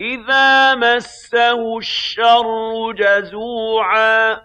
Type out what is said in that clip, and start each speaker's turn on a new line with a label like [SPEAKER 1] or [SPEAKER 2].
[SPEAKER 1] إِذَا مَسَّهُ الشَّرُّ جَزُوعًا